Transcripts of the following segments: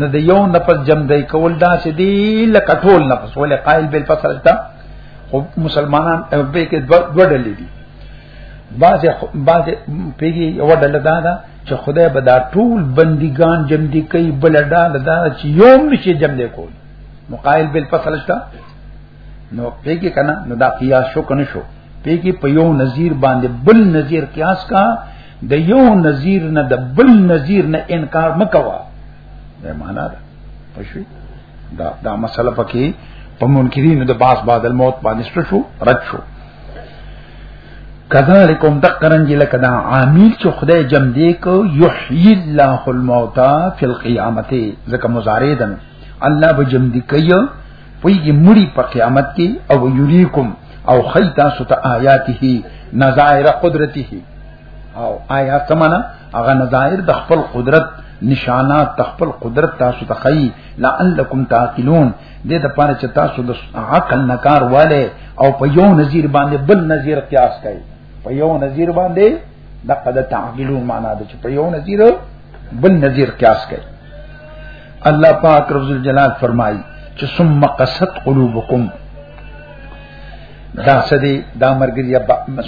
نه د یو نفس جمع دی کول دا چې دی لکه ټول نفس ولې قائل بل فصل تا خو مسلمانان به کې دوه ډلې دي بعض بعض پیږي یو ډله دا ده چې خدای به دا ټول بندګان جمع دي کوي بل ډله دا چې یو نشي جمع دی کول نو قائل بل فصل تا نو پیږي کنه نو دا قیاس شو کنه شو پیګي په یو نظیر باندې بل نظیر قیاس کا د یو نظیر نه د بل نظیر نه انکار مکوا دا معنا ده پښوی دا دا مسله پکې په منکرین د باس بعد الموت باندې شو رد شو کذالکم دقرنج لکه دا عامل چې خدای جم دی کو یحیی الله الموتى فی القیامت ځکه مضارع ده الله به جم دی کوي ویږي مړي په قیامت کې او یریکم او خیتا ستا آیاته نظائر قدرته او آیات سمانا هغه نظائر د خپل قدرت نشانات د خپل قدرت تاسو ته خی لعلکم تعقلون دې د پاره چې تاسو د عقل نکار والے او په یو نظیر باندې بل نظیر قیاس کړئ په یو نظیر باندې د قد تعقلون معنا ده چې په یو نظیر بل نظیر قیاس کوي الله پاک رب الجلال فرمایي چې ثم قست قلوبکم دا سدي دا مرګري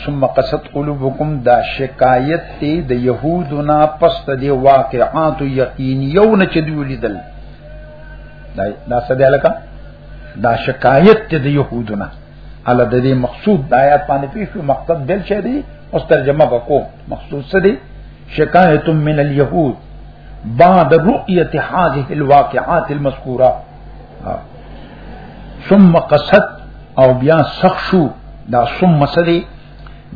ثم قست قلوبکم دا شکایت دی د يهودنا پس د واقعات یقینیونه چې دی ولیدل دا سدي الکه دا شکایت دی د يهودنا الله د دې مقصود د آیات باندې پیښ مقصد دل شه دی او ترجمه وکړو مقصود څه دی شکایت من اليهود بعد رؤيه هذه الواقعات المذكوره ثم قصد او بیا سخ شو دا ثم سدي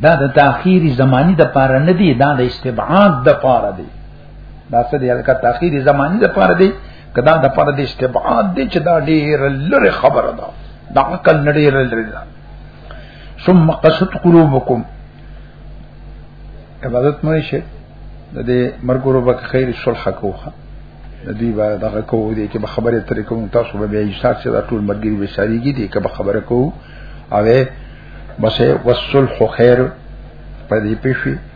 دا د تاخيري زماني د پاره نه دی دا د استبعاد د پاره دی دا څه دی الکه تاخير زماني د پاره دی کدا د پاره دی استبعاد دی چې دا ډیر لره خبره ده دا عقل نړیر لره ده ثم قصد قلوبكم عبادت مې شي د دې مرګورو بک خیر صلح کوخه د دې با دغه کوو دي چې خبره ترې کوم تاسو به یې حساب سره ټول مرګي به شریګي دي که خبره کوو اوه بس وصلح خیر په دې پیښې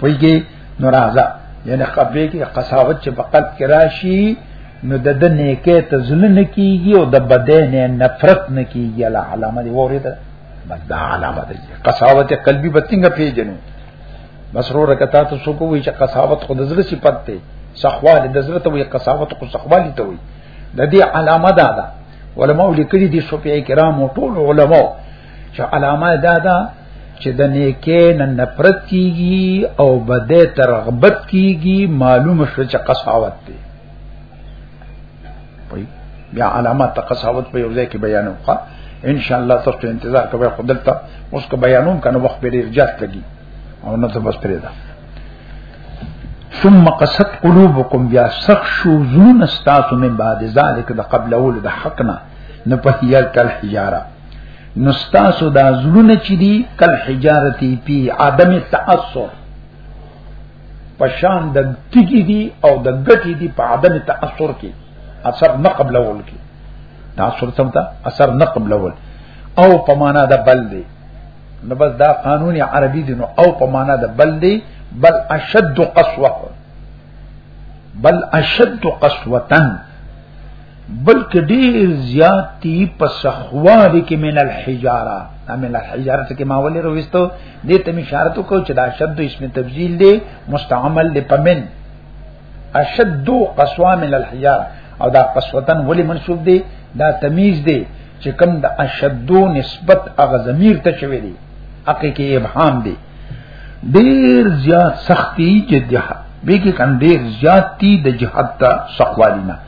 پویږي نو راځه یعنی قبې کې قصاوت چې فقط کراشي نو د د نیکه ته ظلم نه کیږي او د بدن نه نفرت نه کیږي الله علامه دی وریدا بدا علامه دی قصاوت قلبي بتنګ پیجنو مسرور کتا ته سو کوی چې قصاوت خود زړه صفت دی سخوال د زړه ته وي قصاوت خو سخوالي ته وي د دې علامه دا ده علماء لیکلي دي صوفي کرام او ټول علماء چې علامه دا ده چې د نیکې نه نفرت کیږي او بده ترغبت کیږي معلومه شو چې قساوت دی بیا علامات قساوت په یو ځای کې بیانو ښه ان شاء الله تاسو ته انتظار کوي خدلته اوس کو بیانوم کنه وخت به ډیر جات لګي او نه ته بس پرې ده ثم قصد قلوبكم بیا سخ شو زون استاسو من بعد ذلك د قبل اول د حقنا نه په هیال کل حجاره نستاسو دا زړونه چې دي کل حجارتی پی عدم تاثر پشان د تیګی دي او د ګټی دي په عدم تاثر کې اثر نه قبلول کې تاثر سمتا اثر نه قبلول او په معنا د بل دی نو بس دا قانون عربي دی نو او په معنا د بل دی بل اشد قسوه بل اشد قسوتن بلکې ډیر زیات دی په سخوار کې من الحجاره من الحجاره څخه ما ولې رويستو دې ته اشاره کو چې دا شد اسم تبذیل دی مستعمل دی پمن اشد قسوا من الحجاره او دا قسوتن ولې منسوب دی دا تمیز دی چې کوم د اشد نسبت اغه ضمیر ته شوی دی حقې کې ابهام دی ډیر زیات سختی جدي به کې کندې زیات دی د جهاد سخوالینا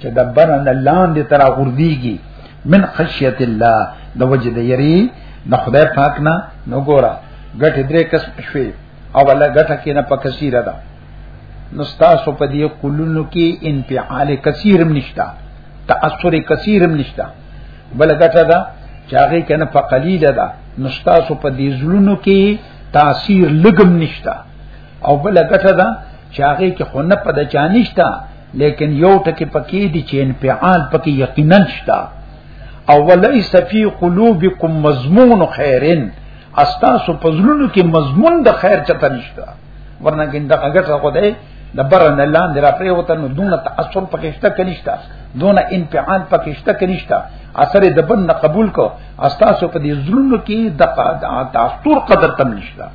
چې دبر ان لاندې ترا غرديږي من خشیت الله د وجه د یری د خدای پاک نه نو ګورا ګټ درې کس شوي او ولا ګټه کې نه په کثیر ده نو تاسو په دې کلونو کې انفعال کثیر نشتا تاثر کثیر نشتا بل ګټه ده چې هغه کنه په قلیل ده نو تاسو په دې زلونو کې تاثیر لګم نشتا او بل ګټه ده چاغه کې خو نه پد چانشتا لیکن یو ټکی پکې دي چې انفعال پکې یقینا شتا او وليس فی قلوبکم مضمون خیرن استاسو پزلونو کې مضمون د خیر چته نشتا ورنه کې دغه ګټه خو ده د برن الله درا پرې وته نو دونه تاثر پکې شته کنيشتا دونه انفعال پکې شته کنيشتا اثر د بن نه قبول کو استاسو په دې زلونو کې د تاثر قدر تم نشتا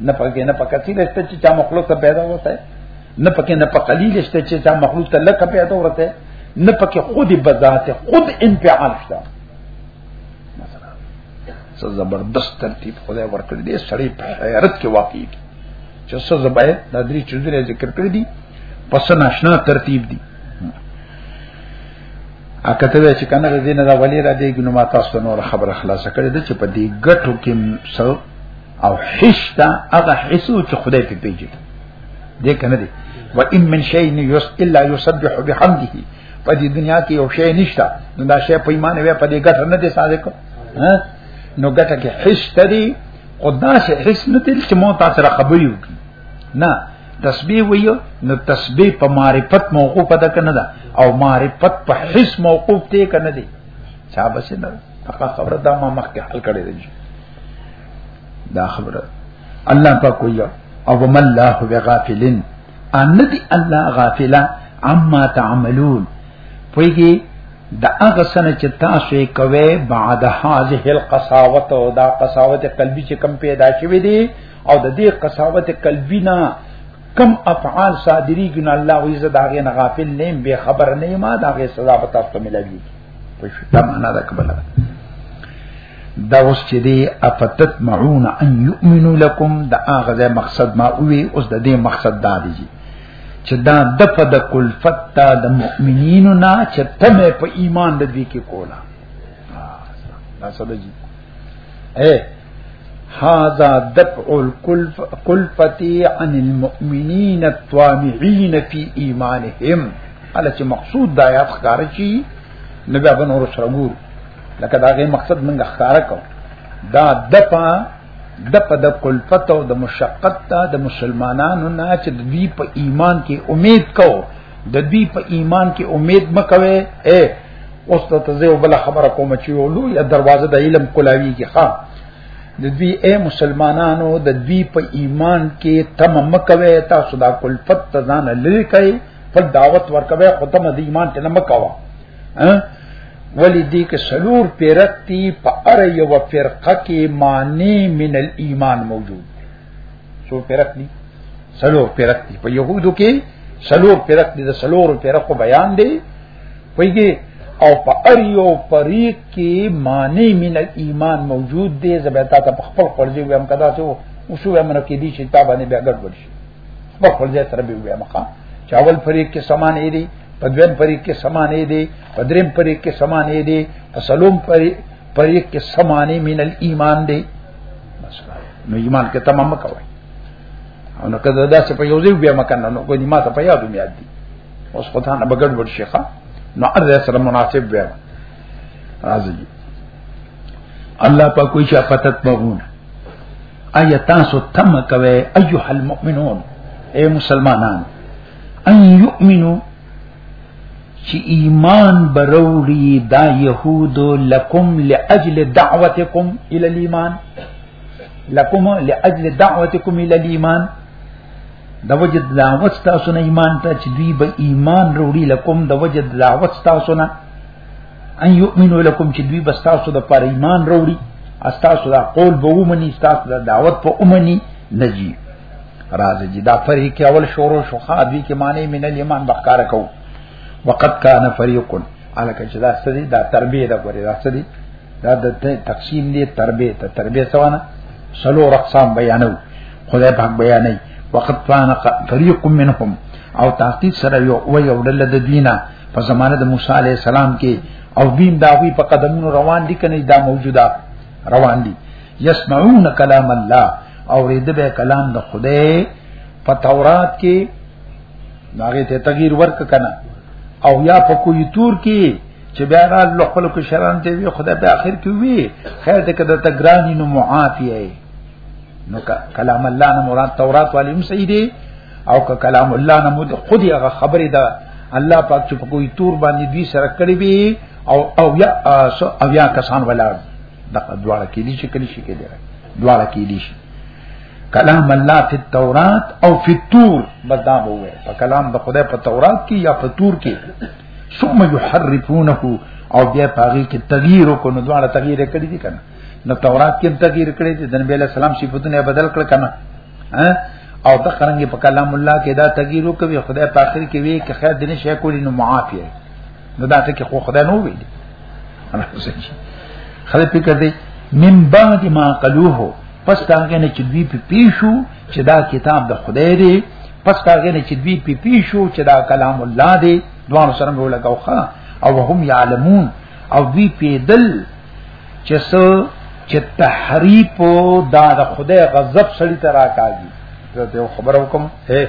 نه پکې نه پکې چې رسته چې چا مخلوق ته پیدا وته نه پکې نه پکې قلیل شته چې چا مخلوق ته لکه پیدا ورته نه پکې خودي بذات خود انفعال شته مثلا څه زبردست ترتیب خدای ورکړ دې سړی په حیرت کې واقع کی چې څه زبای د درې چوزره ذکر کړی دي پس ناشنا ترتیب دي اکه ته چې کنه د دین دا ولی را دی ګنو ما تاسو نور خبره خلاصه کړې ده چې په دې ګټو کې سو او حشتا هغه حسو چې خدای په پیجي دې کنه دې و ان من شيء یس الا یسبح بحمده په دې دنیا کې یو شی نشته نو دا شی په ایمان وي په دې ګټه نه دي صادق نو ګټه کې حشت دي خدا سے حس نه دي چې مو تاسو را خبرې وکړي نه تسبیح ویو نو تسبیح په معرفت موقوف ده کنه ده او معرفت په حس موقوف دی کنه دی چا بس نه هغه خبره دا ما مخکې حل کړې ده دا خبره الله پاک کوی او ما الله بغافلن ان دي الله غافلا عما تعملون پویږي دا هغه سنه چې تاسو یې کوي بعد هذه القساوت او دا قساوت قلبي چې کم پیدا شوی دی او د دې قساوت قلبی نه کم افعال صادری ګن الله وی زه داغه نه غافل نیم به خبر نه ما داغه سزا به تاسو ته ملوي په شته معنا دا کبل دا اوس چې دی افتت معون ان یؤمنو لكم دا هغه مقصد ما وی اوس د دې مقصد دا دی چې دا د په د کلفت تا د مؤمنینو نه چې تمه په ایمان د دې کې کولا دا سره اے هذا دفع الكلفتی عن المؤمنین الطامعین فی ایمانهم اله چې مقصود د آیات ښکار چی نو بیا بنور سره ګور لکه دا غي مقصد منګه ښکار کو دا دفع دفع د کلفت او د مشقت ته د مسلمانانو نه چې دوی په ایمان کې امید کو د دې په ایمان کې امید مکوي اے اوس ته زه بل خبره کوم چې ولو یا دروازه د علم کولاوی کې ښا د دې اے مسلمانانو د دې په ایمان کې تم مکوي تاسو دا کلفت ته ځان لری کوي په دعوت ورکوي ختم د ایمان ته نه مکوا ولی دی که سلور پیرتی پا ار یو فرقه کی معنی من الایمان موجود څو فرق دي سلور فرق دي په يهودو کې سلور فرق دي د سلور فرقو بیان دی ویږي او په ار یو فریق کې معنی من ایمان موجود دی زبتا ته خپل قرضې ویم کدا څو اوسو ویم نه کې دي چې تا باندې بیا ګډ ورشي خپل قرضې سره به ویم ښا چاول فریق کې سامان دی په دویم فریق کې سامان دی په دریم فریق کې سامان دی په سلوم فریق پر یک کې سمانه من الایمان دی نو ایمان کې تمام کوي او نو کله دا څه په یو ځای بیا مکان نو کوی ما ته په یادو مې یاد دي اوس خو ته نه بغړ ور شيخه نو ارزه سره مناسب بیا راځي الله په کوئی شي فتت مغون ایا تاسو تم کوي ایها المؤمنون اے مسلمانان ان یؤمنو چې ایمان بروړي دا يهود لکم لاجل دعوتکم الى الايمان لکم لاجل دعوتکم الى الايمان د وجد دعوت تاسو نه ایمان ته چې دوی به ایمان وروړي لکم د وجد دعوت تاسو نه ان یؤمنو لکم چې دوی به تاسو د پر ایمان وروړي استاسو دا قول به ومني استاسو دا دعوت په ومني نجیب راځي چې دا فرې کې اول شروع شو خادي کې معنی من الایمان بخکار کو وقد کان فریق الک چې دا سدي دا تربیه دا کوي دا سدي دا د تقسیم دی تربیه ته تربیه سوانه سلو رقصام بیانو خدای پاک بیانې وقد کان فریق منهم او تحقیق سره یو و یو دل د دینه په زمانه د موسی علی السلام کې او دین داوی په قدمونو روان دي کنه دا موجوده روان دي یسمعون کلام الله او رید به کلام د خدای په تورات کې داغه ته تغییر ورک کنه او یا په کوی تور کې چې بیا را له خلق شران ته وی خدای په اخر کې وی خیر دې کده ته ګرانی نو معافیه نو کلام الله نه مراد تورات والی هم صحیح دی او که کلام الله نه مود خودي هغه خبره ده الله پاک چې په کوی تور باندې دوی سره کړی وی او او یا او یا کسان ولاړ دغه دواړه کې دي چې کلی شي کې دی دواړه کې دي کلام الله فی التورات او فی التور بدام وې په کلام د خدای په تورات کې یا په تور کې ثم یحرفونه او بیا پاغي کې تغییر کو نو دواړه تغییر کړی دي کنه نو تورات کې تغییر کړی دي د نبی له سلام صفاتونه بدل کړ کنه او د قرنګ په کلام الله کې دا تغییر کوي خدای په اخر کې وی کې خیر دنه شي کولی نو معافیه نو دا ټکی خو خدای نو ویلي انا سچ خلک فکر دی من بعد ما قلوه پس تاګه نه چې دوی په پیشو چې دا کتاب د خدای دی پس تاګه نه چې دوی په پیشو چې دا کلام الله دی دوه سره مو لګاوخه او هم یعلمون او دوی پیدل چې سو چې تحریف دا د خدای غضب سړی ترا کاږي زه ته خبر وکم هه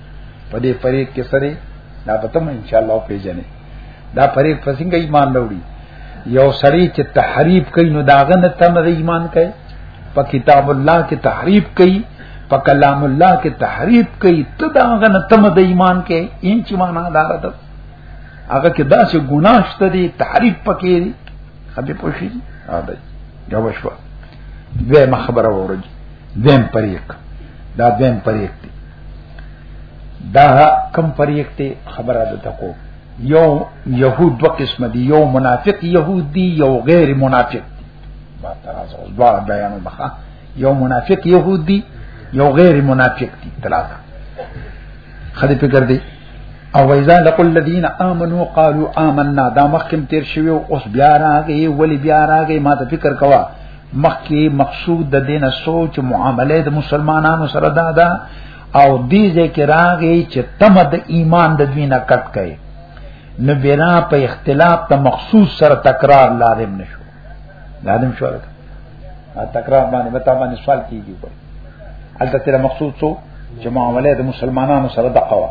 په دې فریق کې سره دا به تم ان شاء الله پیژنې دا فریق فسنګ ایمان وروړي یو سړی چې تحریف کوي نو داغه نه تم ایمان کوي په کتاب الله کې تحریف کوي په کلام الله کې تحریف کوي ته داغه نه تم د ایمان کوي ان چې معنا دار ده هغه کې دا چې ګناه شته دي تحریف پکې دي خبي پوښي ا دې دا وشو دوه مخبره ورځي دیم پریک دا دیم پریک دی دا کم فریق ته خبره ده تکو یو یهود دو قسم دی یو منافق یهود دی یو غیر منافق دی با تراز اوس دوا بیانو بخا یو منافق یهود دی یو غیر منافق دی تلاته خدای فکر دی او وایزا لقل الذين امنوا قالوا آمنا دا مخکم تیر شوی اوس بیا راغی ولی بیا راغی ما ته فکر کوا مخکې مقصود د دینه سوچ معامله د مسلمانانو سره دا ده او دې ځکه راغی چې تم د ایمان د دوی نه کټ کړي نو بنا په اختلاف ته مخصوص سره تکرار لازم نشو لازم شو دا تکرار باندې متا باندې سوال کیږي په البته تیر مخصوص سو چې معامله د مسلمانانو سره دقوا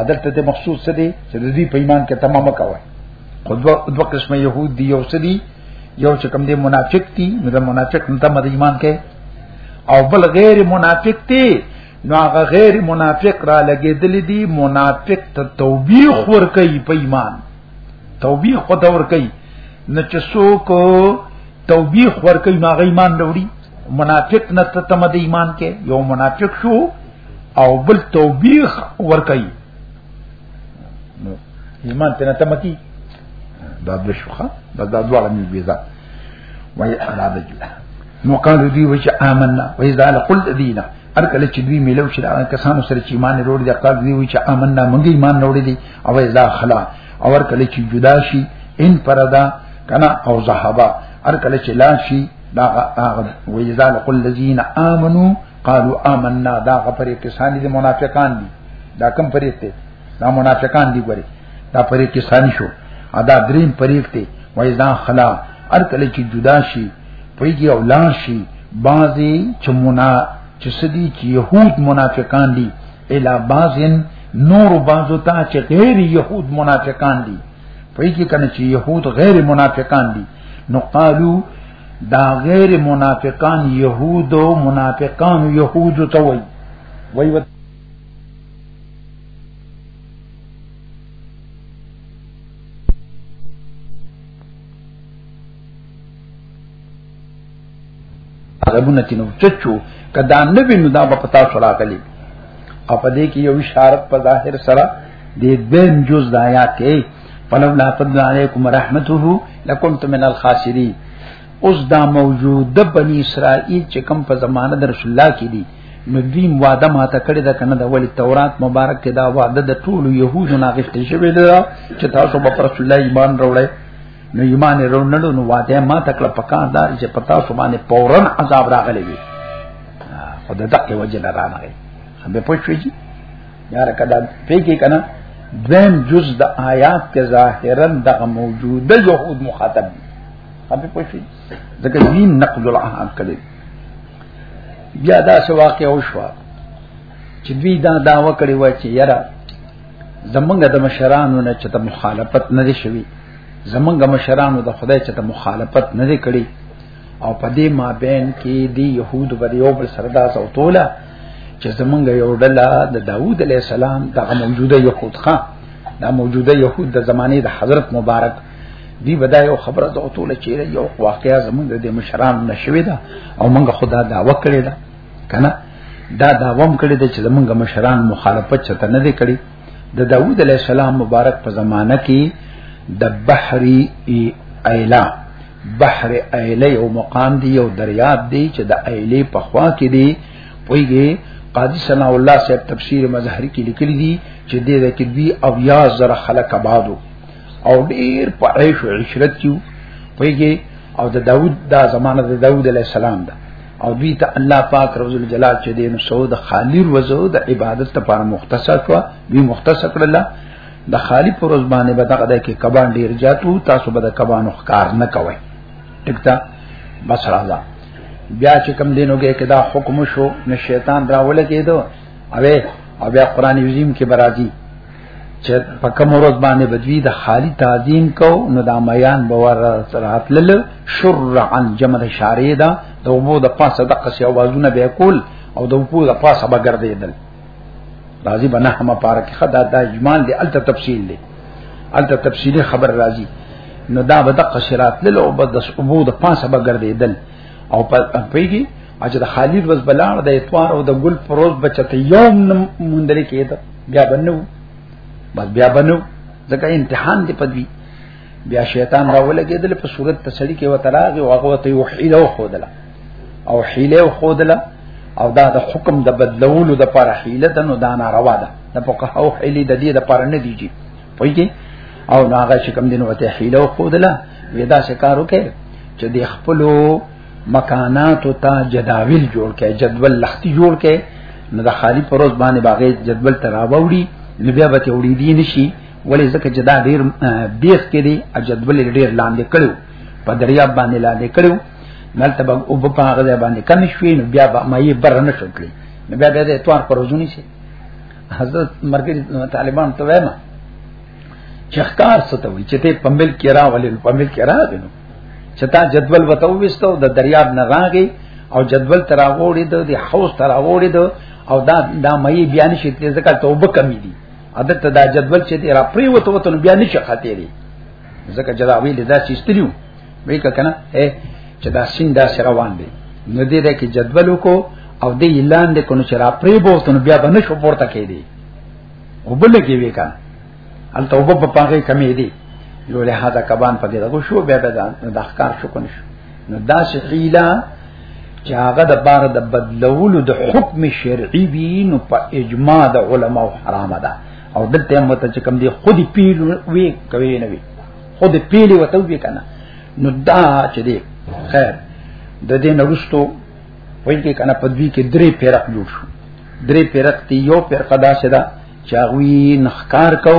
عدالت ته مخصوص څه دي چې د دې په ایمان کې تمامه کوي خو دوه دوه قسمه يهود دي یو سدي یو چې کوم دي منافق دي نو د منافق نه تم د ایمان کې او بل غیر منافق دي نو هغه غیر منافق را لګېدل دي منافق ته توبیخ ور کوي په ایمان توبیخ په دور کوي نه چې څوک توبیخ ور کوي هغه ایمان وروړي منافق نه ته تم د ایمان کې یو منافق شو او بل توبیخ ور کوي نو ایمان ته نه تمکی دا د شوخه دا د دواړه مې ویزا وای اراده جوړه نو قالو دی وچ آمنا و اذا لقل دینا هر کله چې دوی ملو شي هغه کسانو سره چې ایمان وروړي د قال دی وچ آمنا موږ ایمان وروړي دي او اذا خلا او هر کله چې جدا شي ان پردا کنا او زهبا هر کله چې لا شي دا هغه و اذا لقل الذين امنوا قالوا آمنا دا غفری کسانی دی منافقان دی دا کم فریق دی دا منافقان دی ګوري دا فریق کسانی شو ادا دریم فریق دی وایزا خلا ار کله چې جدا شي پیږي او لار شي بعضی چې منا چې سدي چې يهود منافقان دي الا بعضن نور بعضو ته چې غیر يهود منافقان دي پیږي کنه چې يهود غیر منافقان دي نو قالو دا غیر منافقان يهود او منافقان يهود ته وای وای وای عربونه تینو چچو کدا نبی نو دا په تاسو راغلی او په دې کې یو اشاره په ظاهر سره د دیم جز د آیات فلولا فضل علیکم رحمته لکنت من الخاسرین اوس دا موجود بنی اسرائیل چې کوم په زمانه د رسول الله کې دي نو دوی وعده ماته کړی دا کنه د ولی تورات مبارک کې دا وعده د ټولو يهودو ناغښتې شوی دی چې تاسو په رسول الله ایمان وروړی نو ایمان وروړل نو وعده ماته کړه پکا دا چې پتا سو باندې پورن عذاب راغلی وي خدای دغه وجه لرانه غي به پوښتنه یار کدا پیګی کنه دیم جز د آیات کې ظاهرا د موجوده یهود مخاطب دي خپل پوښي ځکه دې نقض العهد کړي بیا دا څه واقع او شو چې دوی دا داوا کړی و چې یاره زمونږ د مشرانو نه چې ته مخالفت نه دي شوی زمونږ مشرانو د خدای چې ته مخالفت نه دي کړی او په دې ما بین کې دی يهود بر یو بل سره داس او توله چې زمونږ یو ډله د داوود علی السلام د موجوده يهود ښا دا موجوده يهود د زمانه د حضرت مبارک دی بدا یو خبره او توله چې یو واقعیا زمونږ د مشران نشوي دا او موږ خدا دا وکړی دا کنه دا دا وم کړی د چې زمونږ مشران مخالفت چته نه دی کړی د داوود علی السلام مبارک په زمانہ کې د بحری ایلا بحر ایله یو مقام دی یو دریاب دی چې د ایله په خوا کې دی پویږي قاضی ثنا الله صاحب تفسیر مظهری کې لیکلی دی چې دې د کې بي او یا زر خلق آبادو او ډیر په عیش او عشرت کې پویږي او د داوود دا زمانه د داوود علی السلام ده او دوی ته الله پاک رب الجلال چې دین سعود خالیر وزو د عبادت لپاره مختصر کړ دوی مختصر کړل د خالی پر ورځ باندې به دغه د کې کبان ډیر جاتو تاسو به د کبانو ښکار نه کوئ ټیک ده بس راځه بیا چې کم دینو کې کدا حکم شو نه شیطان راول کېدو اوې او بیا قران عظیم کې برازي چې په کوم ورځ باندې بدوی د خالی تعظیم کو نو د میان باور راتلل شرعا جمع شارې دا د وبو د پاسه د قصي اوازونه به کول او د وبو د پاسه به ګرځیدل راضی بنا هم پارا کې خدا د اجمال دی الته تفصیل دی الته تفصیلی خبر راضی نو دا به د قشرات لل او بد عبود پاسه به ګرځیدل او په پیږي اجه د خالد وز بلاړ د اتوار او د ګل پروز بچته یوم مندل کېده بیا بنو بس بیا بنو ځکه امتحان دی پدوی بیا شیطان دا ولګېدل په صورت ته سړی کې وته راغی او هغه ته یو حیله خودله او حیله خودله او دا د حکم د بدلولو د پر حیله د نو دانا روا ده د پکه او حیله د دې د پر نه دیږي پوهیږي او ناغه چې کم دین وته حیله خودله ودا شکارو کې چې د خپلو مکانات او تا جداول جوړ کې جدول لختی جوړ کې نو د خالی پروز باندې باغې جدول تراوړي نو بیا به ته وړي دي نشي ولې ځکه چې دا ډیر بیخ کې دی او جدول ډیر لاندې کړو په دریاب باندې لاندې کړو ملته به او په هغه ځای باندې کم شوې نو بیا به مې بر نه شو کړی نو بیا به د اتوار پر ورځونی شي حضرت مرګري طالبان ته وایم چې ښکار ستوي چې ته پمبل کې را ولې پمبل کې را دینو چې تا جدول وته وستو د دریاب نه راغی او جدول تراغوړې د حوض تراغوړې د او دا دا مې بیان شي ځکه توبه کمی دي عادت دا جدول چې دی را پریوته وته بیا نشه خاطې دی ځکه جراوی لدا چې استریو وی کنه اے چې دا سین دا سره روان دی نو دې ده کې جدول کو او دې اعلان دې کونو چې را پری بوته نو بیا باندې شو پورته کې دی وبل کې وی کنه ال توبه په پاګه کمې دی یو له هدا کبان پکې دا کو شو بیا به دا احکار شو کنه نو دا شحیلا چې هغه د بار د بدلولو د حکم شرعي وي نو په اجماع د علما او حرام ده او دلته هم ته چې کوم دی خودي پیل وی کوي نه وی خود پیل وته وی کنه نو دا چې دی خیر د دې نرستو وایي کې کنه پدوی کې درې پیرق جوړ شو درې پیرق تی یو پیرقه دا شدا چاوی نخکار کو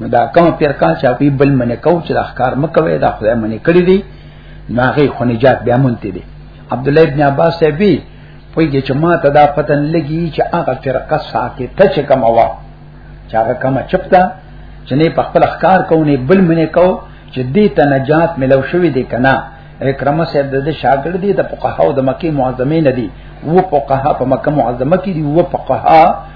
نو دا کوم فرقه چې په بل منې کو چې احکار مکوي دا خدای منې کړی دی نو هغه خو نجات بیا مونته دی عبد الله ابن عباس ته وی پویږي چې ما ته دا پتن لګي چې هغه فرقه ساکه ته چې کوم وا چې هغه کوم چپتا چې نه په خپل احکار کو نه بل منې کو چې دې ته نجات ملو شوې دی کنه اکرمه صاحب د شاګرد دي د فقهاو د مکه معظمه نه دي و فقها په مکه معظمه کې دي و فقها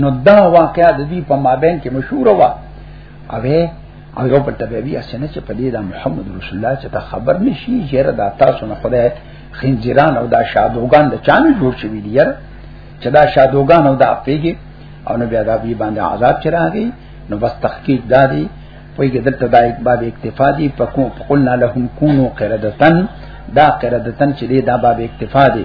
نو دا واقعا د دې په مابین کې مشهور و او او یو بل تبع بیا سنه چې په دې دا محمد رسول الله چې ته خبر نشي چیرې دا تاسو نه خدای خنجران او دا شادوغان د چانه جوړ شوی دی یاره چې دا شادوغان او دا پیګي او نو بیا دا بی باندې عذاب چراغي نو بس تحقیق دا دی پویګه دلته دا یک باب اکتفا دی پکو قلنا لهم کونو قردتن دا قردتن چې دا باب اکتفا دی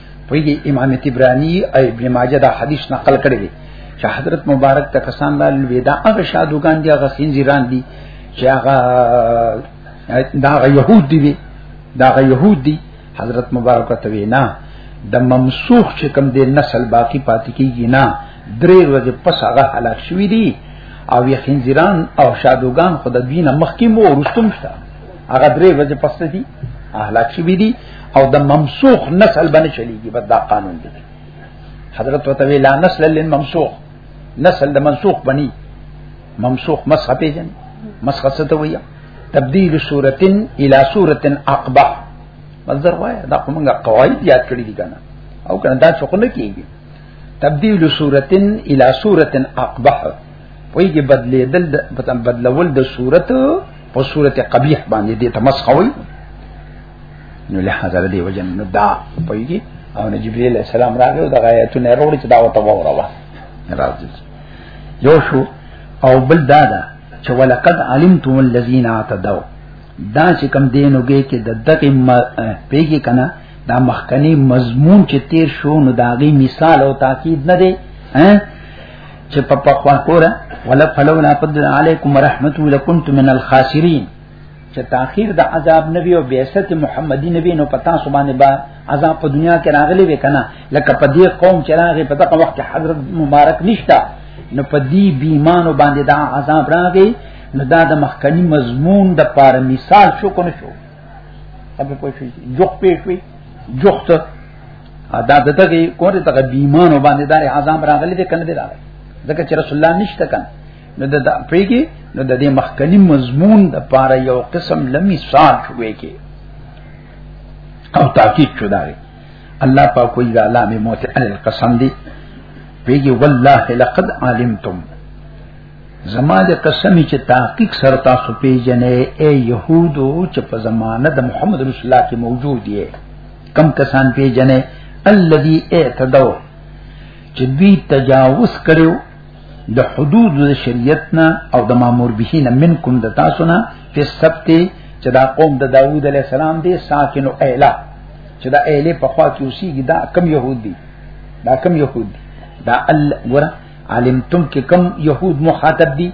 ویږي امام تبرانی او ابن ماجه دا حدیث نقل کړی دی چې حضرت مبارک ته کسان لا الوداع هغه شادوغان دي هغه خنزیران دي چې هغه دا يهود دي دا يهود دي حضرت مبارک ته وینا د ممسوخ چې کم دې نسل باقی پاتې کیږي نه درې ورځې پس هغه هلاک شوی دي او یې خنزیران او شادوغان خود دینه مخکې مو ورستم شته هغه درې ورځې پس دي اهلاک شوی دي او د ممسوخ نسل باندې چلیږي بد دا قانون دی حضرت وتوی لا نسل للممسوخ نسل د منسوخ بني ممسوخ مسخ پیجن مسخ څه ویا تبديل صورت الى صورت اقبع مصدر وای دا کومه قواعد یاد کړی دي کنه او کنه دا څه نه کیږي تبديل صورت الى صورت اقبح ویږي بدلې دل بدلول د صورت په صورت قبیح باندې دې تمسخوي نو له حاضر دی وجن نو دا ویږي او نه جبريل عليه السلام راغی او د غایتونه وروړ چې دا وته وروړه راځي یو شو او بل دادا چې ولقد علمتم الذين اعتدوا دا چې کم دینوږي کې د دغه پیګي کنه دا مخکنی مضمون چې تیر شو نو دا غي مثال او تاکید نه دی چې په پخوا کوره ولا فلولا قد علیکم ورحمت لکنت من الخاسرین چې تاخير د عذاب نبی او بعثت محمدي نبی نو پتا سبحانه با عذاب په دنیا کې راغلي وکنه لکه په دې قوم چې راغی په دغه وخت حضرت مبارک نشتا نو په دې بیمانو باندې دا عذاب راغی نو دا د مخکنی مضمون د پار مثال شو کنه شو ابه پوه شئ جوخ پېښ وي جوخت دا دته کې کوته تک بیمانو باندې دا اعظم راغلي دي کنه دي راغلي ځکه چې رسول الله نشته کنه نو د پیګي نو د دې مخکنی مضمون د پاره یو قسم لمی صاحب شوې کې او تاکید شو دا الله پاک کوئی دا لامه موت القسم دی پیګي والله لقد علمتم زما د قسم چې تحقیق سره تاسو پیژنې اے يهودو چې په زمانه د محمد رسول الله کې موجود دي کم کسان پیژنې الذي اعتدو چې دوی تجاوز کړو د حدود د شریعت نه او د مامور به نه منکم د تاسو نه په سبت چې دا قوم د داوود علی السلام دی ساکن او اعلی چې دا اعلی په خوا کې اوسېږي دا کم يهودي دا کم يهودي دا ال ګره علمتم کې کم يهود مخاطب دي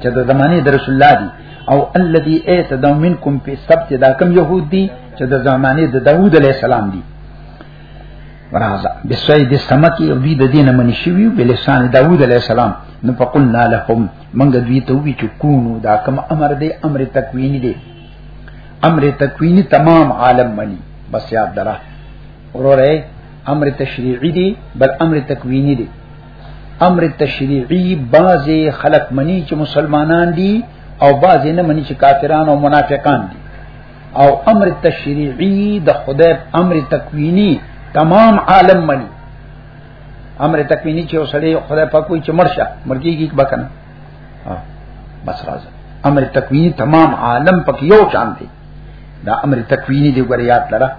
چې د زمانه د رسول الله دي او الذي اعتدوا منكم في السبت دا کم يهود دي چې د زمانه د داوود عليه السلام دي ورازا بسید سمکی او دوی د دینه منی شوی په لسان داوود علی السلام نو فقلنا لهم منګ دوی ته وی چې کونو دا کوم امر دی امر تکوینی دی امر تکوینی تمام عالم منی بس یاد درا وروره امر تشریعی دی بل امر تکوینی دی امر تشریعی بعضی خلق منی چې مسلمانان دي او بعضی نه منی چې کافران او منافقان دي او امر تشریعی د خدای امر تکوینی تمام عالم منی امر تکوینی چې وسړي خدای په کوئی چې مرشه مرګيږي بکنه بس راځه امر تکوینی تمام عالم پکې یو چاند دی دا امر تکوینی دی ګور یاد لره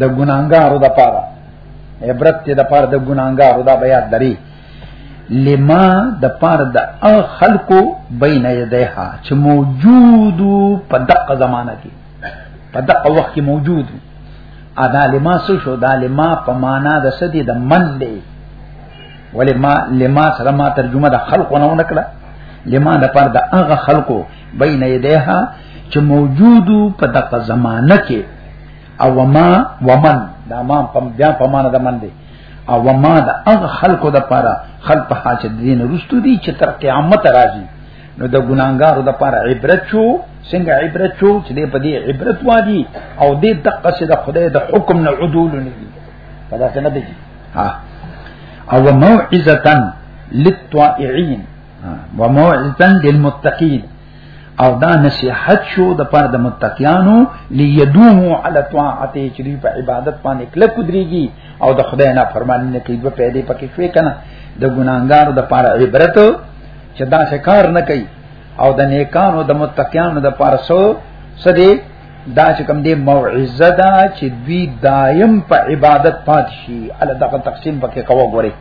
د ګناګارو د پاره عبرت ته د پاره د ګناګارو دا بیا دري لما د پاره د خلقو بین یدیها چې موجود په دغه زمانہ کې په دغه وخت کې موجود ادا لما سو شو دا لما په معنا د سدي د من دی ولې ما لما سره ما ترجمه د خلقو نه ونکړه لما د پاره د هغه خلقو بین یدیها چې موجود په دغه زمانہ کې او ما ومن دا ما پم بیا په معنا د من دی او ما د هغه خلکو د پاره خلق په حاجت دین رستو دي چې تر قیامت راځي نو د ګناګارو د پاره عبرت شو څنګه عبرت شو چې دې په دې عبرت وادي او دې دقه چې د خدای د حکم نه عدول نه دي په داسې نه دي ها او موعظه للطائعين وموعظه للمتقين او دا نصیحت شو د پر د متقینانو لیدومو علی طاعت چې دوی په عبادت باندې کله کودريږي او د خدای نه فرمانی نه کوي په پیدا پکې شوي کنه د ګناګارو د پر عبرت چې دا څه کار نه کوي او د نیکانو د متقینانو د پر سو سدي دا چې کوم دی موعظه دا چې دوی دایم په عبادت پات شي الله دغه تقسیم پکې کوو غوري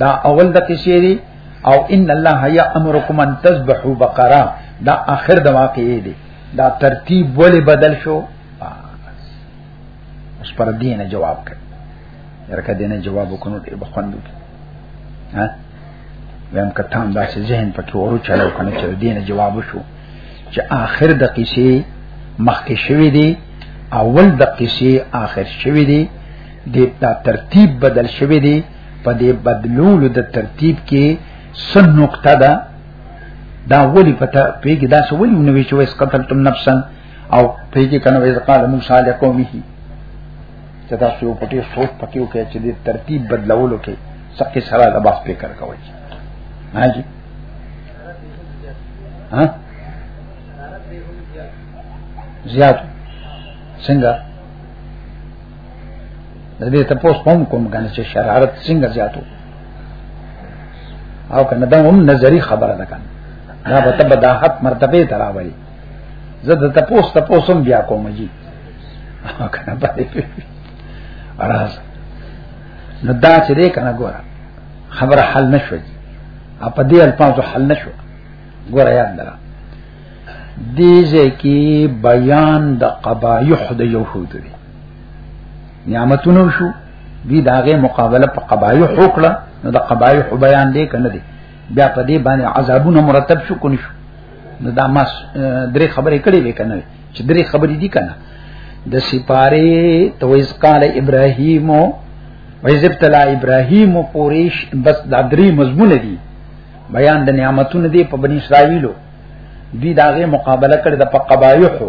دا اول د قصې دی او ان الله یا امرکم ان تذبحوا بقره دا اخر د واقعې دی دا ترتیب ولې بدل شو اوس پر دینه جواب کړ ورکه دینه جواب وکړو ډیر بخوندو ها ویم کتام دا چې ذهن پکې ورو چلو کنه چې دینه جواب شو چې آخر د قصې مخکې شوې دي اول د قصې آخر شوې دي دې دا ترتیب بدل شوی دی په دې بدلولو د ترتیب کې سن نقطه ده دا ولی پتا پیګی دا سولی نو وی چې وس قتلتم نفسا او پیګی کنه وی قال موسی لقومه چې دا سو پټي سوچ پکې وکړي چې دې ترتیب بدلولو کې سکه سره د باس پې کار کوي نه جی ها زیات څنګه د دې ته پوس کوم کوم کنه چې شرارت څنګه زیاتو او کنه دا هم نظری خبره ده کنه دا به تب دا حق مرتبه تراوي زه د تپوس تپوسم بیا کوم جی او کنه پدې راز نو دا چې دې کنه ګوره خبره حل نشو جی ا په دې الفاظو حل نشو ګوره یاد درا دیزه کی بیان د قبایح د یهود دی نعمتونو شو دی داغه مقابله په قبایح وکړه نو د قبایح بیان دی کنه دی بیا په دې باندې عذابونه مرتب شو کنه شو نو دا ما درې خبرې کړې وې کنه چې درې خبرې دي کنه د سپاره تویز قال ابراهیم ویز ابتلا ابراهیم پوریش بس دا درې مضمون دي بیان د نعمتونو دی په بنی اسرائیلو دی داغه مقابله کړې د په قبایحو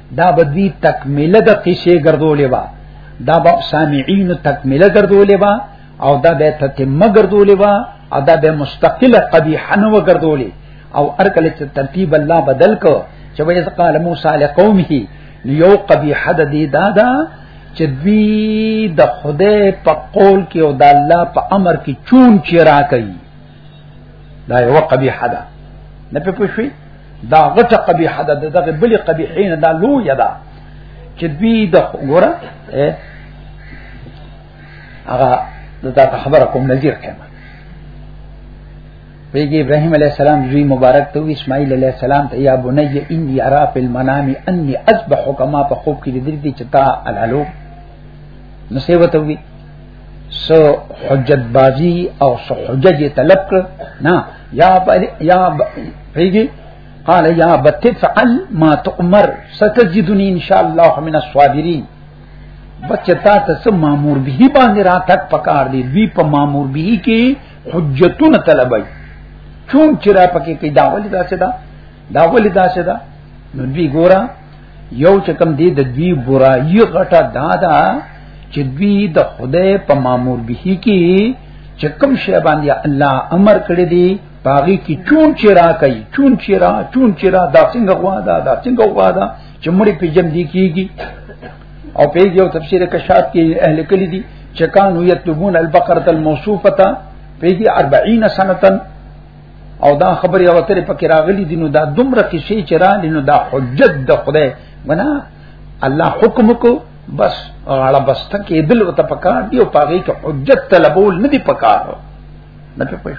دا بدوی تکمله د قصې ګرځولې وا دا به سامعين تکمله ګرځولې وا او دا به تتمه ګرځولې وا او دا به مستقله قبیحه نه وګرځولې او ارکل چې ترتیب الله بدل کو چې وایي قال موسی لقومه یو قبیحه د دې دا دا چې دوی د خدای په قول کې او د الله په امر کې چون چیرا کوي دا یو قبیح ده نه په پښوی دا غټه قبیح ده دغه بل قبیحین دا لو یدا چې دوی د ګوره هغه دا خبره کوم نذیر کما پیږي ابراهيم عليه السلام زوی مبارک ته اسماعیل عليه السلام ته یا بني اني ارى في المنام اني اذبحك ما په خوب کې دې دې چې تا الالو نو سیوته وی سو حجت بازی او سو حجت طلب کر نا یا پر یا پیږي قال یا بتفعل ما تؤمر ستجدنی ان شاء الله من الصابرین بچتا ته سم مامور به باندې را تک پکار دی وی په مامور به کې حجتون طلبای چون چرا پکې کې داول داسې دا داول داسې دا نو دوی ګورا یو چې کم دی د دوی برایي غټه دادا چې دوی د خدای په مامور به کې چې کوم شی باندې الله امر کړی دی باغی کی چون چرا کوي چون چرا چون چرا دا څنګه غوا دا دا څنګه غوا دا چې مړي په جم دی کیږي او په یو تفسیر کشاف کې اهل کلی دي چې کانو یتبون البقره الموصوفه په دې 40 سنتن او دا خبرې او ترې پکې راغلي دي نو دا دومره کې شي چې را نو دا حجت د خدای ونا الله حکم کو بس غاړه بسته کې دل وته پکار دی او پاګې کې حجت طلبول نه دی پکار نه په پښ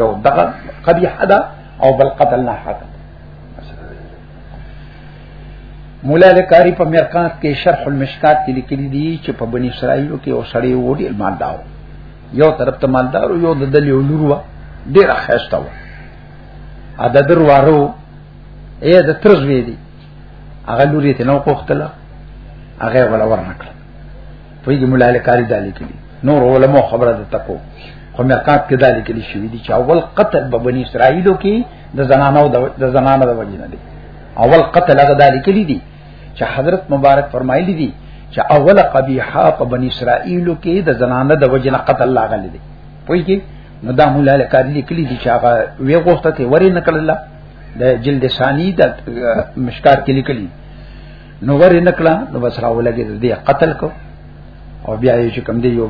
یو دغه قبیح ادا او بل قتل نه حق مولا لکاری په مرقات کې شرح المشکات کې لیکلي دي چې په بنی اسرائیل کې او سړی وډی ایمان داو یو طرف ته مالدار یو د دلی ولور وا ډیر خسته و ا د دروارو اے د ترز وی دی هغه لوري ته نو کوختله هغه ولا ورنکړه فویږي مولا له کاری دالی کړي نور علماء خبره ده تکو خو مرقات کې دالی کړي شوې دي چې اول قتل به بنی اسرائیلو کې د زنانو د زنانو د وجې نه دي اول قتل هغه دالی کړي دي چې حضرت مبارک فرمایلی دي چې اوله قبیحه په بنی اسرائیل کې د زنانه د وجه نه قتل لاغلی دي پوي کې نو دا مولا له کار لیکلي دي چې هغه وی غوښته ته ورې نکړ الله د جلد ثانی د مشکار کې لیکلي نو ورې نکړه نو بس راولګي دې قتل کو او بیا یې چې کم دی یو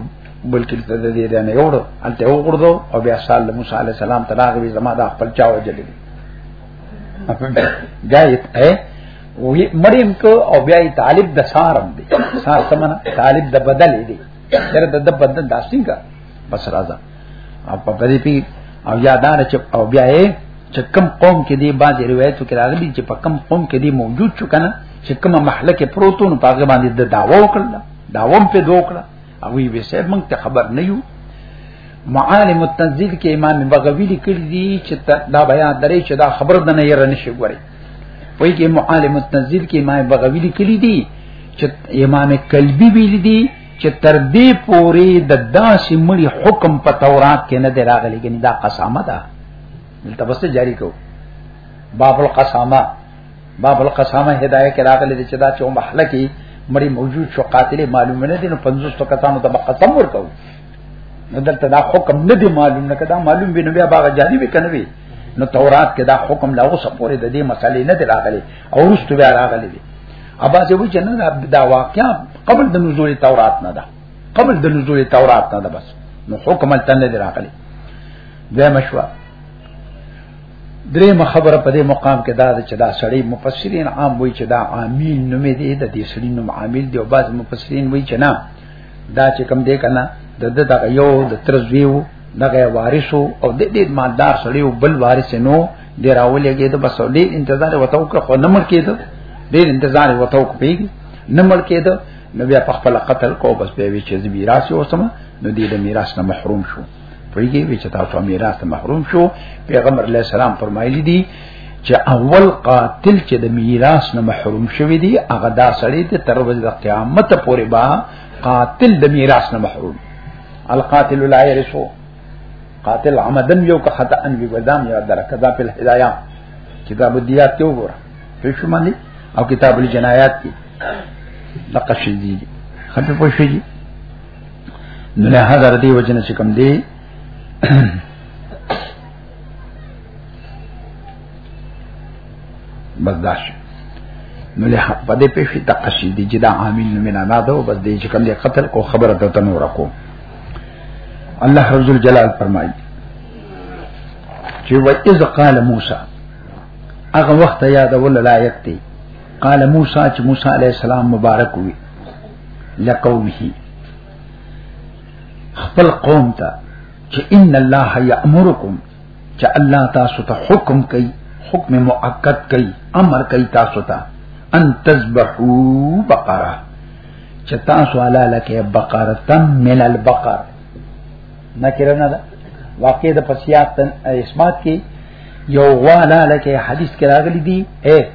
بلکې ته د دې نه یوړو انته وګړو او بیا صلی الله علیه وسلم تلاغ وی زما د خپل چاو جلې جایت اے وی مریم کو او بیا طالب د سارم دی سار سمنا طالب د بدل دی سره د د بدل داسین کا بس راځه او په دې پی او یادار چې او بیا یې چې کم قوم کې دی باندې روایتو کې راغلي چې په کم قوم کې دی موجود شو کنه چې کومه محله کې پروتون په هغه باندې د داوا وکړه داوم په دوکړه او وی به صاحب مونږ ته خبر نه یو معالم التنزیل کې امام بغوی لیکل دي چې دا بیان درې چې دا خبر د نه یره نشي ګوري وایي کې معالم التنزیل کې امام بغوی لیکل دي چې امام کلبی ویل دي چې تر دې پورې د داسې مړي حکم په تورات کې نه دی راغلی ګنې دا قسامه ده دلته بس جاری کو باب القسامه باب القسامه هدايه کې راغلي چې دا چې محله کې مړی موجود شو قاتل معلوم نه دي نو 500 کسانو ته قسم ورکو نو دلته دا حکم نه دی معلوم نه کدا معلوم به نو بیا باغ جانب کنه وی نو تورات کې دا حکم لا اوس پورې د دې مسلې نه دی راغلي او رستو بیا راغلي دي ابا چې وی چې نه دا واقعیا قبل د نزول تورات نه ده قبل د نزول تورات نه ده بس نو حکم تل نه دی راغلي دا مشوا درې مخبره په دې مقام کې دا چې دا سړی مفسرین عام وایي چې دا عامل نوم دی د دې سړی نوم عامل دی او بعض مفسرین وایي چې نه دا چې کم دی کنه د دغه یو د ترزویو دغه وارثو او د دې مالدار سړی او بل وارث نو ډیر اولېږي د بس ډیر انتظار وته وکړه خو نمر کېده ډیر انتظار وته وکړ پیږي نمر کېده نو بیا په خپل قتل کو بس به وی چې زبیراسی اوسمه نو دې د میراث نه محروم شو پویږي وی چې تاسو میراث محروم شو پیغمبر علی السلام فرمایلی دي چې اول قاتل چې د میراث نه محروم شوی دی هغه دا سړی ته تر ورځې د قیامت پورې با قاتل د میراث نه محروم القاتل لا يرثو قاتل عمدن یو که خطا ان وی ودام یا درکه دا په هدايا کتاب الدیات کې وګوره په شمه دي او کتاب الجنایات کې دقه شې دي خپل پوښتنه نه هزار دی وجنه چې کوم دی بس داش نو له په دې په فتا قصیدې چې دا عامل نو مینا نه ده او بس دې چې کوم دې قتل کو خبره ته تنو رکو الله رب الجلال فرمایي چې و اذ قال موسی هغه وخت یاد ول لا یکتی قال موسی چې موسی علی السلام مبارک وي لقومه خپل قوم ته چې ان الله یامرکم چې الله تاسو ته حکم کوي حکم مؤقت کوي امر کوي تاسو ته ان تذبحوا بقره چې تاسو علا لکه بقره تم من البقر نکره نه ده واقع د پسیات اسمات کې یو غواله لکه حدیث کې راغلي دي اے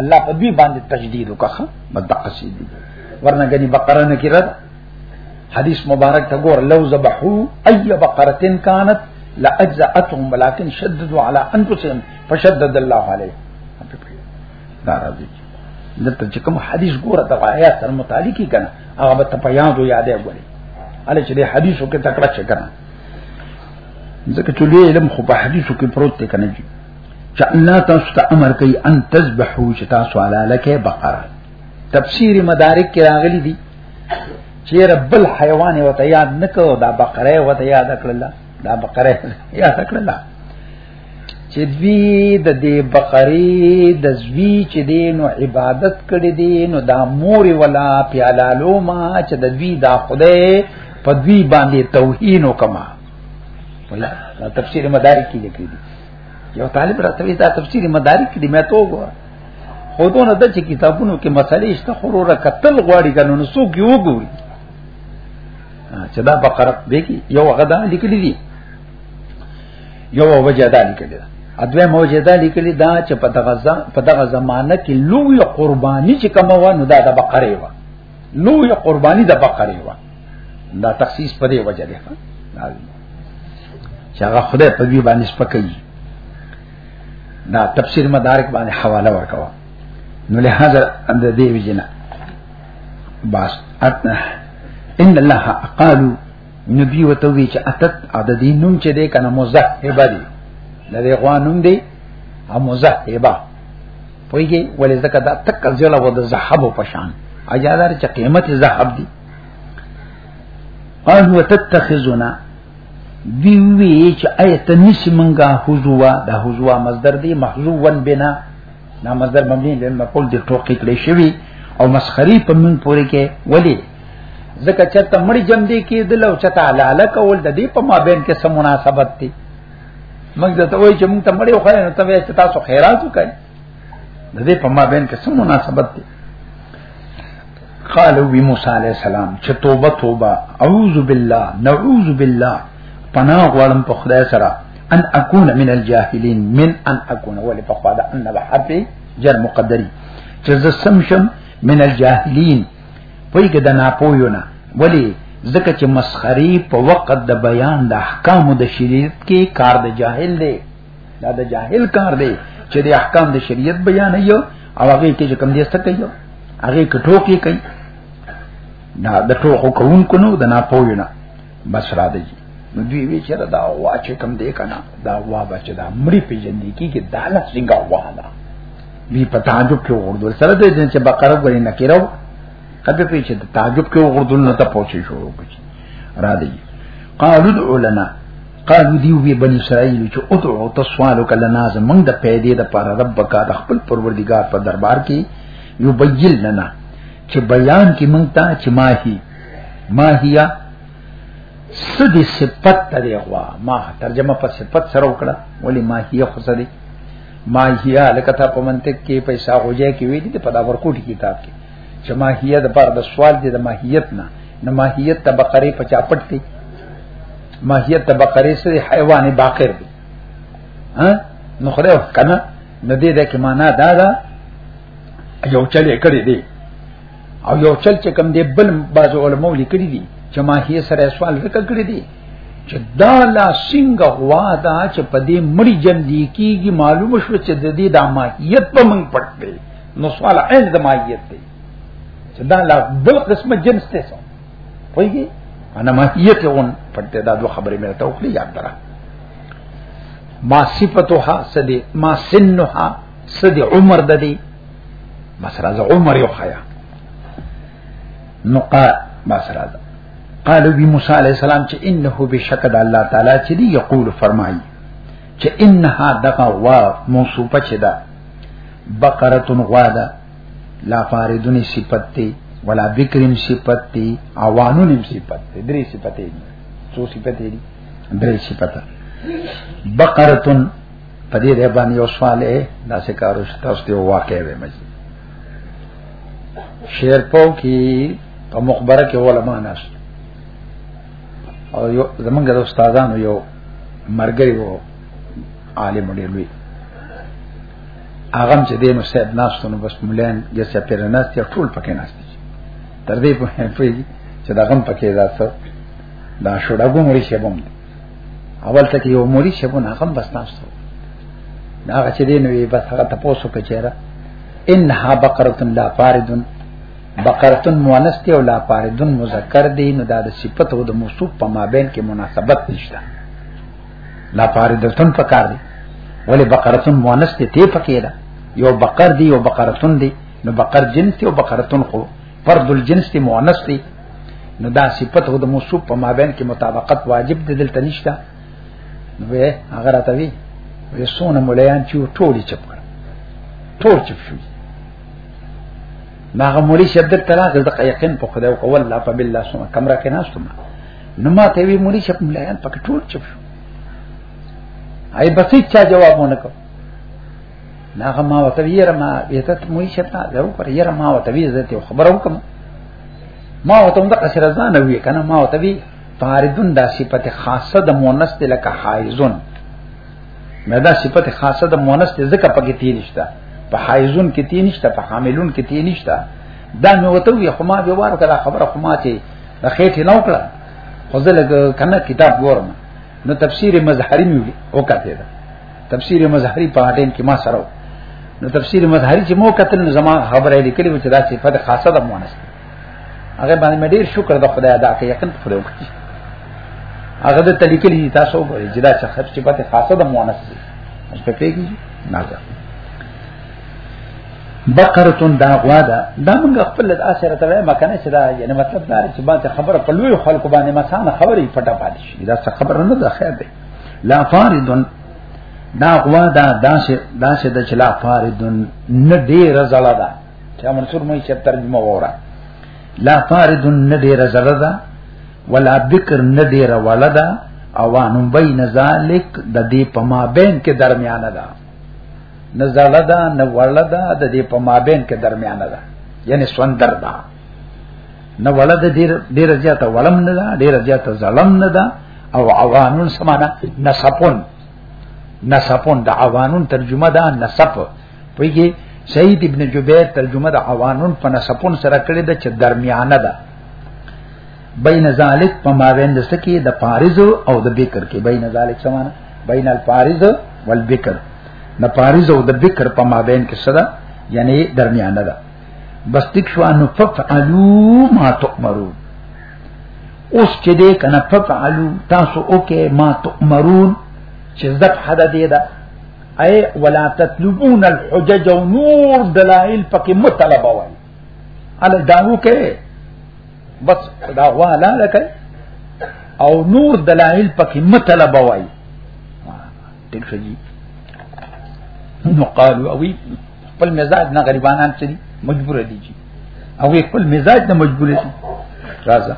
الله په دې باندې تجدید وکړه مدقه سي دي ورنه غني بقره نه کړه حدیث مبارک ته ګور لو ذبحو اي بقره كانت لاجزاتهم ولكن شددوا على انفسهم فشدد الله عليه دا راځي دلته چې کوم حدیث ګوره د آیات سره متعلق کی کنه هغه به ته په یادو یادې غوري اله چې د حدیثو کې تکړه چې کنه ځکه چې علم خو په حدیثو کې پروت دی کنه چې الله تاسو ته امر کوي ان تذبحو چې تاسو علاله کې بقره تفسیر مدارک کې راغلي دي چې رب الحيوان وته یاد نکو دا بقره وته یاد کړل دا بقره یاد کړل چې دوی د دې بقرې د زوی چې دینو عبادت کړي دي نو دا مور ولا پیالالو ما چې د دوی دا خدای په دوی باندې توهین وکما ولا تفسیر مدارک کې لیکلي یو طالب راته دا تفسیر مدارک دی مې ته وګوره خودونه د چې کتابونو کې مسلې شته خروره قتل غواړي کنه نو څوک یو ګوري چې دا بقره به کې یو غدا لیکلي دي یو وجه دا لیکلي ده ادوی موجه دا لیکلي دا چې په دغه په دغه زمانہ کې لوی قرباني چې کومه و نو دا د بقره و نو یو قرباني د بقره و دا تخصیص په دې وجه ده چې هغه خدای په دې باندې سپکوي دا تفسیر مدارک باندې حواله ورکوا نو له حاضر اند دې وجنه باس اتنه ان الله قالو نبی وتوی چې اتت عددی نوم چې دې کنه مزه عبادی لری غوانوم دی او مزه عبادی پویږي ولې ځکه دا تک ځله و د ذهب په شان اجازه چې قیمت ذهب دی قال هو تتخذنا دی وی چې آیت نسی منګه حضوا دا حضوا مصدر دی محذوون بنا دا مصدر مبني لن مقول دی ټوکی کړی شوی او مسخری په من پورې کې ولی ځکه چې ته مړی جمع دی کې دل او چتا لاله کول د دې په مابین کې سم مناسبت دی موږ ته وایي چې موږ ته مړیو خو نه ته وایي چې تاسو خیرات وکړئ د دې په ما بین کې څه مناسبت دی قالو وی موسی علی السلام چې توبه توبه اعوذ بالله نعوذ بالله پناه غواړم په خدای سره ان اكون من الجاهلين من ان اكون ولي په خدای ان بحرف جر مقدري چې زه سمشم من الجاهلين پوی کې د ناپویو نه ولی ځکه چې مسخري په وخت د بیان د احکام د شریعت کې کار د جاهل دی دا د جاهل کار دی چې د احکام د شریعت بیان یو او هغه کې کوم دې څه کوي هغه کټو کې کوي دا د ټوکو کوونکو نو د ناپوهو نه بس را دی نو دوی وی چې دا وا چې کم دی کنه دا وا بچ دا مړی پیجن دی کی کې دا لا څنګه وا دا وی په تعجب کې وردل سره دې چې بقره غوړي نه کېرو کله په چې تعجب کې وردل نه ته پوښي شروع کړي را دی قالو ادعو لنا قالو دیو بی بنی اسرائیل چې ادعو تسوالو کله ناز موږ د پیدې د پر رب کا د خپل پروردگار په دربار کې یو بیل لنا چې بیان کې موږ ته چې ماهی ما هي سدي صفت ته دی غوا ما ترجمه په صفت سره وکړه ولی ما هي خو سدي ما هي لکه تا په منطق کې پیسې غوځي کې وی دي په دا ورکوټي کتاب کې چې ما هي د پر د سوال دي د ماهیت نه نو ماهیت ته بقره په چاپټ کې ماهیت ته بقره سره حیوان باقر دي ها نو خدای کنه نو دې ده کې معنا دا ده یو چلې کړی دی او یو چل چې کم دی بل باز علماء لیکلي دي چې ما هي سره سوال ذکر کړی دی چې دا لا څنګه غوا دا چې په دې مړی جن دی کیږي معلوم شو چې د دې د ماهیت په من پټ دی نو سوال عین د ماهیت دی چې دا لا بل قسمه جنس ته سو پوهیږي انا ماهیت اون پټ دی دا دوه خبرې مې ته وکړې یاد درا ما صفتها سدي ما سنها سدي عمر د دې مثلا د عمر یو خیا نو قال مثلا قال بي موسی عليه السلام چې انه بشکد الله تعالی چې دی یقول فرمایي چې انها دغه وا موصوفه چې ده بقره غواده لا فاردون صفت دی ولا بکرم صفت دی عوانون صفت دی درې صفت دی څو صفت دی درې صفت بقره په دې ده باندې یو سوال دی دا څه کارو شته اوس دی واقع وي مې شیر پاو کی په مخبره کې علماء ناس او یو زمونږ د استادانو یو مرګري وو عالم ډیر لوی اغم چې دینو صاحب ناستو نو بس مولان یا چې پیر ناست یا ټول پکې ناست دي تر دې په هفي چې دا غم پکې راځه دا شوډاګو مری شه بم اول ته یو موري شپونه هم بس تاسو هغه چې دی نو بس هغه تاسو کې چیرې انها بقره لا فاردن بقره مؤنث دی او لا فاردن مذکر دی نو دا د صفت او د موصوف په مابین کې مناسبت نشته لا فاردتن پکار دی ولی بقره مؤنث دی ته پکې ده یو بقر دی یو بقره دی نو بقر جنس دی او بقره خو فرد الجنس دی مؤنث دی نو دا صفت هو د موصوف په مابین کې مطابقت واجب دی دلته نشته نو هغه راته وی وی سونه مليان چې ټول چپ کړ ټول چپ شو ناغه مولي شبد تلاغ د یقین په خدای او والله په بالله سم کمره کې ناشتم نو ما ته وی مولي شپ مليان پک ټول چپ شو آی بسې چا جواب ونکړ ناغه ما وته ویره ما یته مولي شپ نه دا وکړ یره ما وته وی زه ته خبرو کوم ما وته هم د قصر ځان وی کنه ما وته وی طاردن دا صفت خاصه د مؤنث د لکه حایزن مې دا صفت خاصه د مؤنث د ذکر پکې تی نشته په حایزن کې تی نشته په حاملون کې تی نشته دا مې وته وی خو ما به وار کړه خبره خو ما ته د خېټه نو کړه خو زه لګ کنه کتاب ګورم نو تفسیر مظهری مې وکړه تفسیر مظهری په اټین کې ما سره نو تفسیر مظهری چې مو کتل نو زما خبره لیکلې و چې دا صفت خاصه ده مونږ هغه باندې مې ډیر شکر د خدای ادا کړ یقین خدای وکړي هغه د تلیکلې تاسو وګورئ چې دا څه صفت خاصه ده مونږ نه څه پیږي نه ده بقرتون دا غوا ده دا موږ خپل د اثر ته وایم کنه چې دا یعنی مطلب دا چې باندې خبره په لوی خلکو باندې مثلا خبرې پټه پاتې شي دا څه خبره نه ده خیر ده لا فاردن دا غوا دا داسې داسې د چلا فاردن نه ډیر زړه ده چې منصور مې چې ترجمه وره لا فاردن نه ډیر زړه ده ولا بکر نه ډیر ولدا اوان بین ذالک د دې په مابین کې درمیانه ده نه زړه ده نه ولدا د دې په مابین کې درمیانه ده یعنی سوندر ده نه ولد ډیر ډیر زیاته ولم نه ده ډیر زیاته ظلم نه ده او عوانون سمانه نسپون نسپون د عوانون ترجمه ده نسپ پویږي سید ابن جبیر ترجمه د عوانون په نسپون سره کړی ده چې درمیانه ده بین ذالک په مابین د سکی د پارز او د بکر کې بین ذالک سمانه بین الفارز والبکر د پارز او د بکر په مابین کې صدا یعنی درمیانه ده بس تک شو انو ففعلو ما تؤمرو اوس چې دې کنه ففعلو تاسو اوکه ما تؤمرون چې زب حدا دې دا اي ولا تطلبون الحجج ونور دلائل پکې مطلب وای ال داو کې بس دا والا لکه او نور دلائل پکې مطلب وای ټیک شي نو قالوا اوی خپل مزاج نه غریبانان چې مجبور دي چې او خپل مزاج نه مجبور دي راځه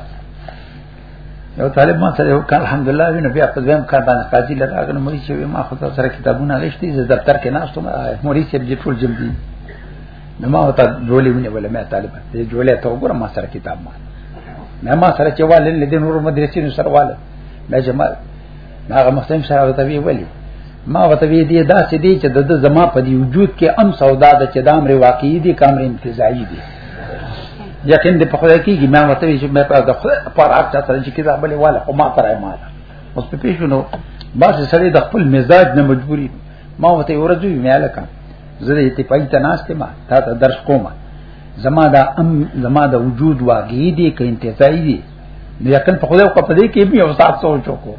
یو طالب ما سره یو کار الحمدلله وینم بیا په ځم کار باندې قاضي لراغ نو مری چې ما خو سره کتابونه لښتې زه دفتر کې ناشته مری چې دې ټول جمع دي نو ما وتا جوړې ونه ولا مې طالب دې جوړې ته وګوره ما سره کتاب ما نه ما سره چې والي لدې نور مدرسې نو سره والي دا جمال هغه مختم شراب ته وی ولی ما وته وی دی دا چې دی چې د زما په دی وجود کې ام سودا د چې دام ری واقعي دی کامر انتزاعي دی یقین دې په خدای کېږي ما وته وی چې مې په د خدای پر اټه سره چې کتاب بلې والا او ما پر ما اوس په پیښونو بس سړی د خپل مزاج نه مجبوری ما وته ورځو مې الکه زه دې ته پای ته ناشته ما تا ته درس کوم زما دا ام زما دا وجود واقعي دی که انتزاعي دی نو یقین په خدای او په دې کې به یو سات سوچ وکړو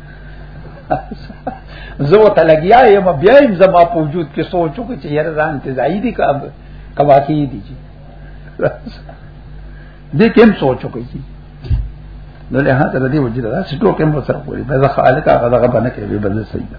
زه وته لګیا یم بیا یم زما په وجود کې سوچ وکړ چې یاره ځان ته ځای دي کاب کواکی دي چې دې کوم سوچ وکړ چې نو له هغه د دې وجود دا سټو کوم وسره کولی به زه خالق هغه دغه باندې کې به بل سیدا